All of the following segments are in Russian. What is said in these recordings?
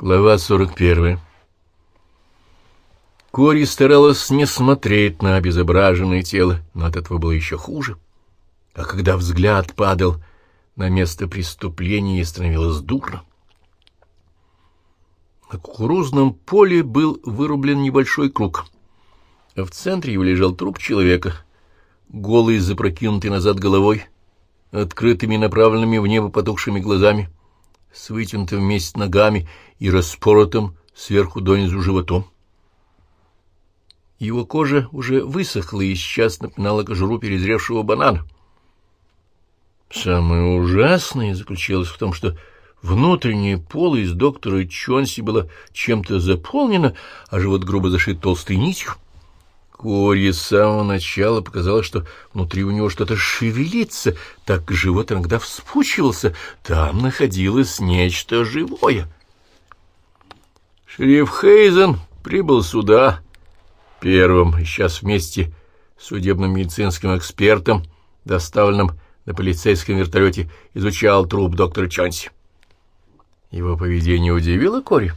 Глава 41 Кори старалась не смотреть на обезображенное тело, но от этого было еще хуже. А когда взгляд падал на место преступления, ей становилось дурно. На кукурузном поле был вырублен небольшой круг, а в центре его лежал труп человека, голый, запрокинутый назад головой, открытыми направленными в небо потухшими глазами, с вытянутым вместе ногами и распоротым сверху донизу животом. Его кожа уже высохла и сейчас напоминала кожуру перезревшего банана. Самое ужасное заключалось в том, что внутренняя полость доктора Чонси была чем-то заполнена, а живот грубо зашит толстой нитью. Корье с самого начала показалось, что внутри у него что-то шевелится, так живот иногда вспучивался, там находилось нечто живое. Шериф Хейзен прибыл сюда первым, сейчас вместе с судебным медицинским экспертом, доставленным на полицейском вертолете, изучал труп доктора Чонси. Его поведение удивило Кори.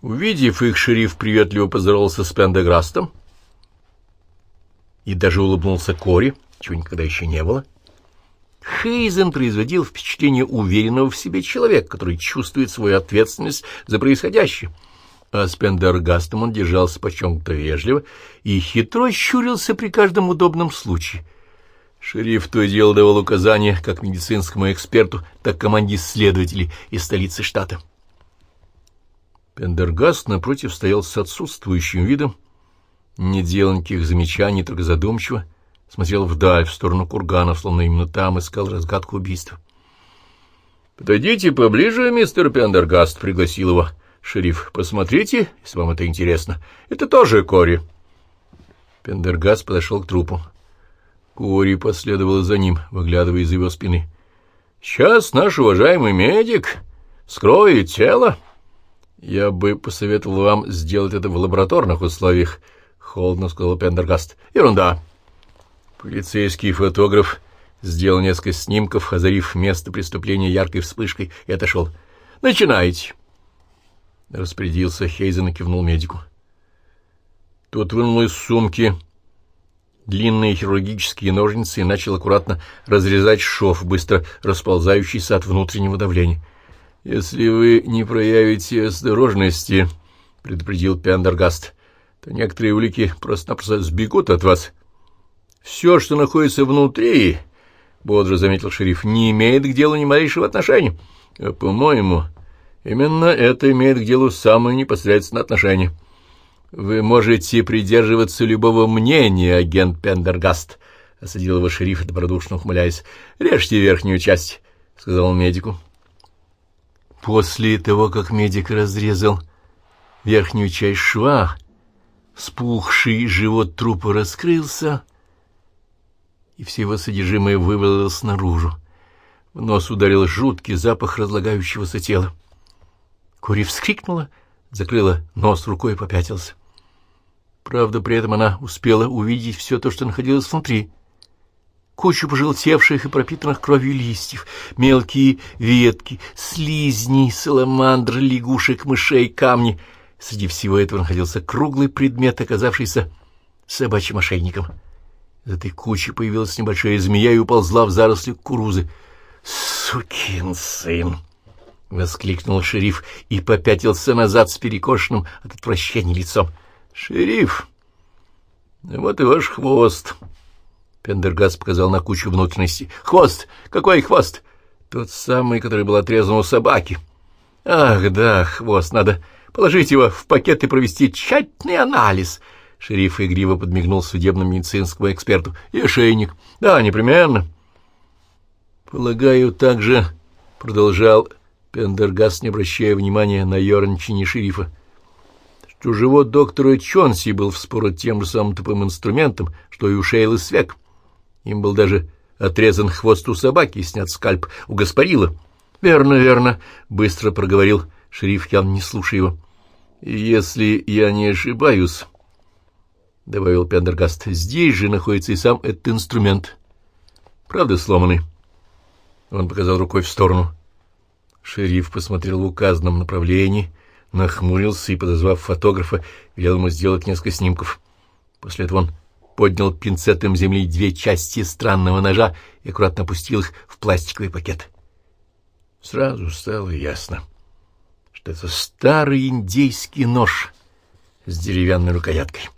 Увидев их, шериф приветливо поздоровался с Пендеграстом, и даже улыбнулся Кори, чего никогда еще не было. Хейзен производил впечатление уверенного в себе человека, который чувствует свою ответственность за происходящее. А с Пендергастом он держался почем-то вежливо и хитро щурился при каждом удобном случае. Шериф то и дело давал указания как медицинскому эксперту, так и команде следователей из столицы штата. Пендергаст, напротив, стоял с отсутствующим видом, не делал никаких замечаний, только задумчиво смотрел вдаль, в сторону кургана, словно именно там искал разгадку убийства. — Подойдите поближе, мистер Пендергаст, — пригласил его шериф. — Посмотрите, если вам это интересно. Это тоже Кори. Пендергаст подошел к трупу. Кори последовала за ним, выглядывая из его спины. — Сейчас наш уважаемый медик скроет тело. Я бы посоветовал вам сделать это в лабораторных условиях, —— холодно сказал Пендергаст. — Ерунда. Полицейский фотограф сделал несколько снимков, озарив место преступления яркой вспышкой, и отошел. — Начинайте. Распорядился Хейзен и кивнул медику. Тот вынул из сумки длинные хирургические ножницы и начал аккуратно разрезать шов, быстро расползающийся от внутреннего давления. — Если вы не проявите осторожности, — предупредил Пендергаст, — то некоторые улики просто-напросто сбегут от вас. Все, что находится внутри, — бодро заметил шериф, — не имеет к делу ни малейшего отношения. По-моему, именно это имеет к делу самое непосредственное отношение. Вы можете придерживаться любого мнения, агент Пендергаст, — осадил его шериф, добродушно ухмыляясь. — Режьте верхнюю часть, — сказал он медику. После того, как медик разрезал верхнюю часть шва, Спухший живот трупа раскрылся, и все его содержимое вывалилось наружу. В нос ударил жуткий запах разлагающегося тела. Кори вскрикнула, закрыла нос рукой и попятился. Правда, при этом она успела увидеть все то, что находилось внутри. Кучу пожелтевших и пропитанных кровью листьев, мелкие ветки, слизни, саламандр, лягушек, мышей, камни — Среди всего этого находился круглый предмет, оказавшийся собачьим ошейником. Из этой кучи появилась небольшая змея и уползла в заросли кукурузы. «Сукин сын!» — воскликнул шериф и попятился назад с перекошенным от отвращения лицом. «Шериф, вот и ваш хвост!» Пендергаст показал на кучу внутренности. «Хвост! Какой хвост?» «Тот самый, который был отрезан у собаки». «Ах, да, хвост, надо положить его в пакет и провести тщательный анализ. Шериф игриво подмигнул судебному медицинскому эксперту. И ошейник. Да, непременно. Полагаю, также, — продолжал Пендергаст, не обращая внимания на ерничание шерифа, что живот доктора Чонси был вспорот тем же самым тупым инструментом, что и у Шейлы Свек. Им был даже отрезан хвост у собаки и снят скальп у Гаспарила. — Верно, верно, — быстро проговорил шериф, явно не слушая его. «Если я не ошибаюсь, — добавил Пендергаст, — здесь же находится и сам этот инструмент. Правда, сломанный?» Он показал рукой в сторону. Шериф посмотрел в указанном направлении, нахмурился и, подозвав фотографа, велел ему сделать несколько снимков. После этого он поднял пинцетом земли две части странного ножа и аккуратно опустил их в пластиковый пакет. Сразу стало ясно, что это старый индейский нож с деревянной рукояткой.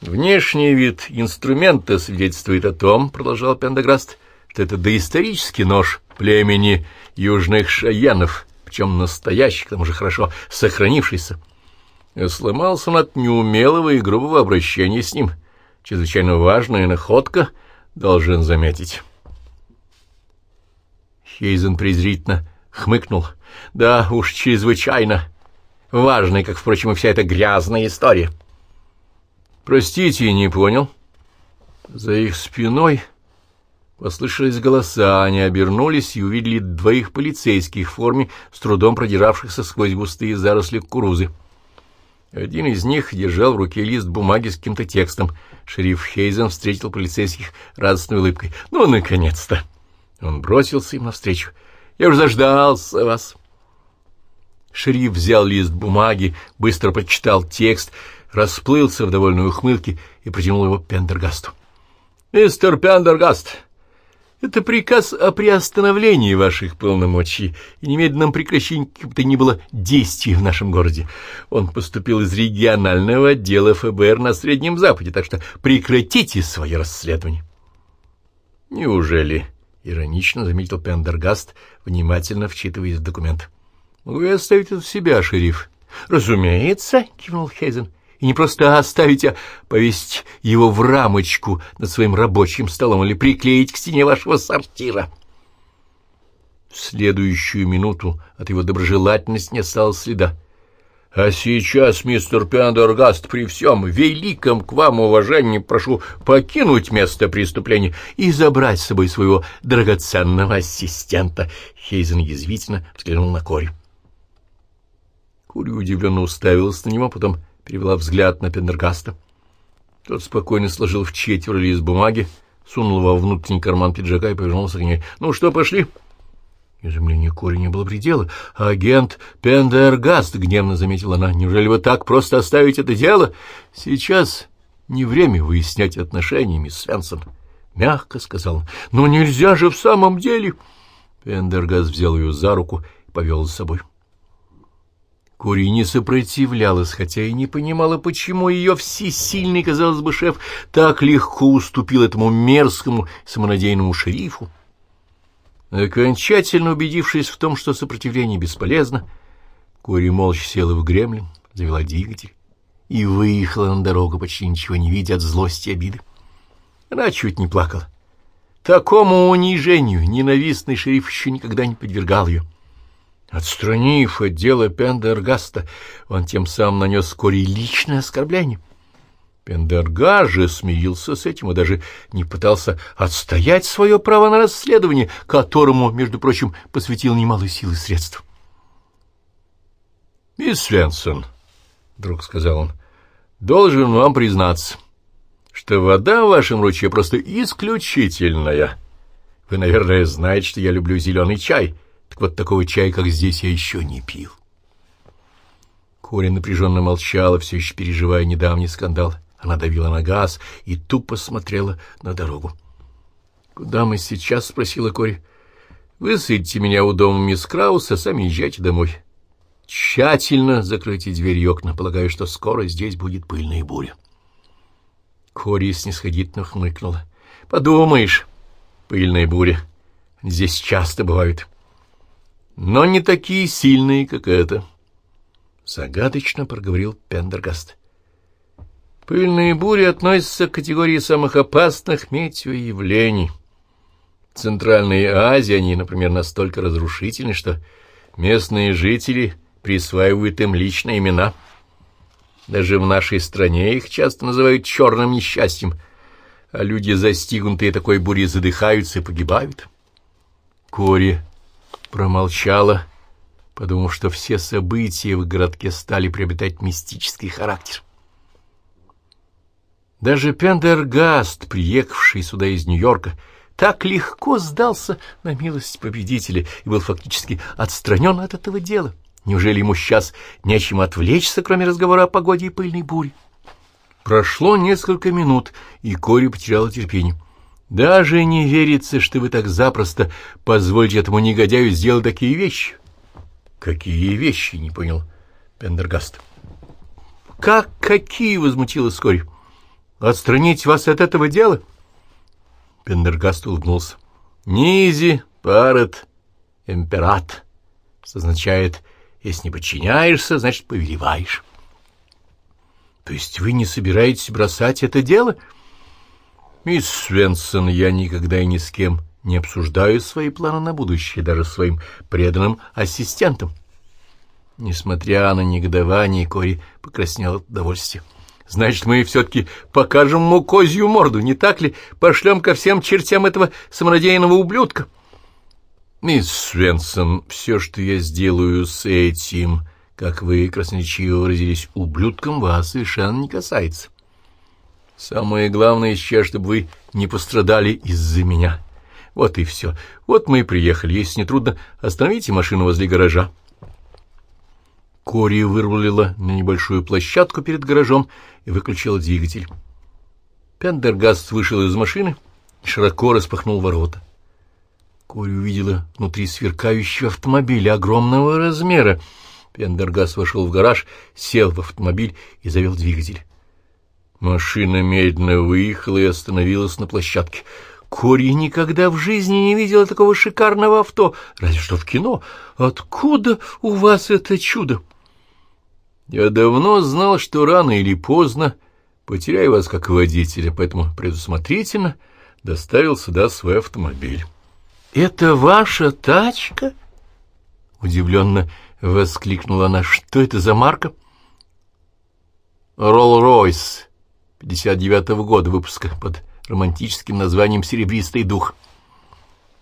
Внешний вид инструмента свидетельствует о том, — продолжал Пендаграст, — что это доисторический нож племени южных шаянов, причем настоящий, к тому же хорошо сохранившийся. Сломался он от неумелого и грубого обращения с ним. Чрезвычайно важная находка, должен заметить. Хейзен презрительно хмыкнул. Да уж, чрезвычайно важная, как, впрочем, и вся эта грязная история. Простите, не понял. За их спиной послышались голоса, они обернулись и увидели двоих полицейских в форме, с трудом продиравшихся сквозь густые заросли кукурузы. Один из них держал в руке лист бумаги с каким-то текстом. Шериф Хейзен встретил полицейских радостной улыбкой. «Ну, наконец-то!» Он бросился им навстречу. «Я уже заждался вас!» Шериф взял лист бумаги, быстро прочитал текст, расплылся в довольной ухмылке и протянул его Пендергасту. «Мистер Пендергаст, это приказ о приостановлении ваших полномочий и немедленном прекращении как бы то ни было действий в нашем городе. Он поступил из регионального отдела ФБР на Среднем Западе, так что прекратите свое расследование». «Неужели?» — иронично заметил Пендергаст, внимательно вчитываясь в документ. «Вы оставите это в себя, шериф». «Разумеется», — кивнул Хейзен и не просто оставить, а повесить его в рамочку над своим рабочим столом или приклеить к стене вашего сортира. В следующую минуту от его доброжелательности не осталось следа. А сейчас, мистер Пендергаст, при всем великом к вам уважении прошу покинуть место преступления и забрать с собой своего драгоценного ассистента. Хейзен язвительно взглянул на Кори. Кори удивленно уставилась на него, потом перевела взгляд на Пендергаста. Тот спокойно сложил в четверо лист бумаги, сунул во внутренний карман пиджака и повернулся к ней. — Ну что, пошли? Изумление Кори не было предела. — Агент Пендергаст, — гневно заметила она, — неужели вы так просто оставите это дело? — Сейчас не время выяснять отношения, мисс Свенсон. — Мягко сказал он. — Но нельзя же в самом деле... Пендергаст взял ее за руку и повел за собой. — Кури не сопротивлялась, хотя и не понимала, почему ее всесильный, казалось бы, шеф так легко уступил этому мерзкому самонадеянному шерифу. Окончательно убедившись в том, что сопротивление бесполезно, Кори молча села в гремлин, завела двигатель и выехала на дорогу, почти ничего не видя от злости и обиды. Она чуть не плакала. Такому унижению ненавистный шериф еще никогда не подвергал ее. Отстранив от дела Пендергаста, он тем самым нанес Кори личное оскорбление. Пендергаст же смирился с этим и даже не пытался отстоять свое право на расследование, которому, между прочим, посвятил немало сил и средств. — Мисс Свенсон, — вдруг сказал он, — должен вам признаться, что вода в вашем ручье просто исключительная. Вы, наверное, знаете, что я люблю зеленый чай — так вот такого чая, как здесь, я еще не пил. Коля напряженно молчала, все еще переживая недавний скандал. Она давила на газ и тупо смотрела на дорогу. — Куда мы сейчас? — спросила Кори. — Высадите меня у дома мисс Крауса, сами езжайте домой. Тщательно закройте двери и окна, полагаю, что скоро здесь будет пыльная буря. Кори снисходительно хмыкнула. — Подумаешь, пыльная буря. Здесь часто бывают. — но не такие сильные, как это. Загадочно проговорил Пендергаст. Пыльные бури относятся к категории самых опасных метеоявлений. В Центральной Азии они, например, настолько разрушительны, что местные жители присваивают им личные имена. Даже в нашей стране их часто называют черным несчастьем, а люди, застигнутые такой бурей, задыхаются и погибают. Кори промолчала, подумав, что все события в городке стали приобретать мистический характер. Даже Пендергаст, приехавший сюда из Нью-Йорка, так легко сдался на милость победителя и был фактически отстранен от этого дела. Неужели ему сейчас нечем отвлечься, кроме разговора о погоде и пыльной буре? Прошло несколько минут, и Кори потеряла терпение. Даже не верится, что вы так запросто позволите этому негодяю сделать такие вещи. Какие вещи, не понял Пендергаст. Как какие, возмутилась Кори. Отстранить вас от этого дела? Пендергаст улыбнулся. Низи, парет, императ, что означает, если не подчиняешься, значит, повелеваешь. То есть вы не собираетесь бросать это дело? Мисс Свенсон, я никогда и ни с кем не обсуждаю свои планы на будущее, даже своим преданным ассистентам. Несмотря на негодование, Кори покраснел от удовольствия. Значит, мы все-таки покажем ему козью морду, не так ли? Пошлем ко всем чертям этого самонадеянного ублюдка. Мисс Свенсон, все, что я сделаю с этим как вы красноречиво выразились, ублюдком вас совершенно не касается. Самое главное сейчас, чтобы вы не пострадали из-за меня. Вот и все. Вот мы и приехали. Если не трудно, остановите машину возле гаража. Кори вырулила на небольшую площадку перед гаражом и выключила двигатель. Пендергаст вышел из машины и широко распахнул ворота. Кори увидела внутри сверкающего автомобиля огромного размера, Пендергас вошел в гараж, сел в автомобиль и завел двигатель. Машина медленно выехала и остановилась на площадке. Кори никогда в жизни не видела такого шикарного авто, разве что в кино. Откуда у вас это чудо? Я давно знал, что рано или поздно потеряю вас как водителя, поэтому предусмотрительно доставил сюда свой автомобиль. — Это ваша тачка? — удивленно — воскликнула она. — Что это за марка? — Ролл-Ройс, 59-го года выпуска, под романтическим названием «Серебристый дух».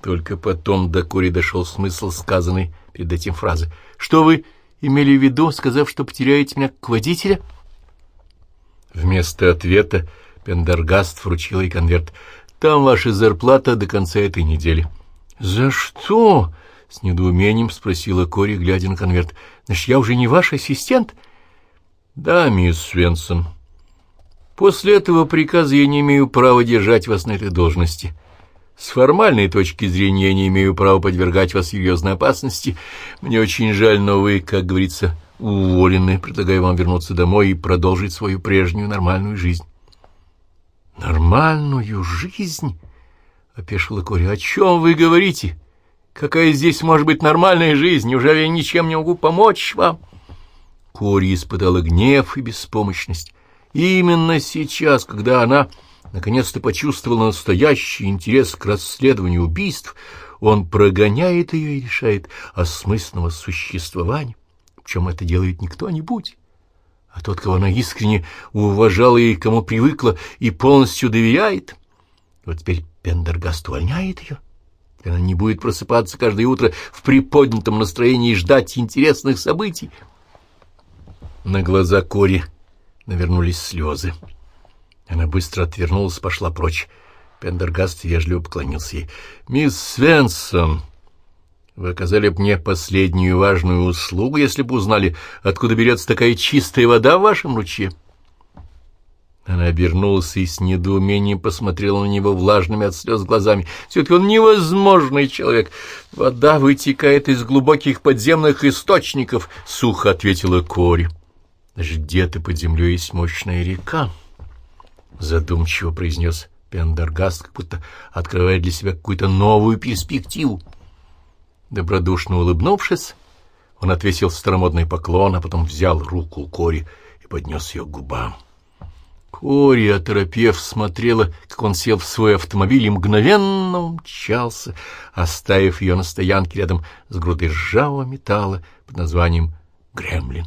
Только потом до Кори дошел смысл сказанной перед этим фразы. — Что вы имели в виду, сказав, что потеряете меня как водителя? Вместо ответа Пендергаст вручил ей конверт. — Там ваша зарплата до конца этой недели. — За что? — с недоумением спросила Кори, глядя на конверт. — Значит, я уже не ваш ассистент? — Да, мисс Свенсон. После этого приказа я не имею права держать вас на этой должности. С формальной точки зрения я не имею права подвергать вас серьезной опасности. Мне очень жаль, но вы, как говорится, уволены. Предлагаю вам вернуться домой и продолжить свою прежнюю нормальную жизнь. — Нормальную жизнь? — опешила Кори. — О чем вы говорите? — Какая здесь может быть нормальная жизнь? Неужели я ничем не могу помочь вам? Кори испытала гнев и беспомощность. И именно сейчас, когда она наконец-то почувствовала настоящий интерес к расследованию убийств, он прогоняет ее и решает осмысленного существования, чем это делает не кто-нибудь, а тот, кого она искренне уважала и кому привыкла и полностью доверяет. Вот теперь Пендергаст увольняет ее. Она не будет просыпаться каждое утро в приподнятом настроении ждать интересных событий. На глаза Кори навернулись слезы. Она быстро отвернулась, пошла прочь. Пендергаст вежливо поклонился ей. — Мисс Свенсон, вы оказали бы мне последнюю важную услугу, если бы узнали, откуда берется такая чистая вода в вашем ручье. — она обернулась и с недоумением посмотрела на него влажными от слез глазами. Все-таки он невозможный человек. Вода вытекает из глубоких подземных источников, — сухо ответила Кори. Даже где-то под землей есть мощная река, — задумчиво произнес Пендергаст, как будто открывая для себя какую-то новую перспективу. Добродушно улыбнувшись, он отвесил старомодный поклон, а потом взял руку Кори и поднес ее к губам. Кори, оторопев, смотрела, как он сел в свой автомобиль и мгновенно умчался, оставив ее на стоянке рядом с грудой ржавого металла под названием «Гремлин».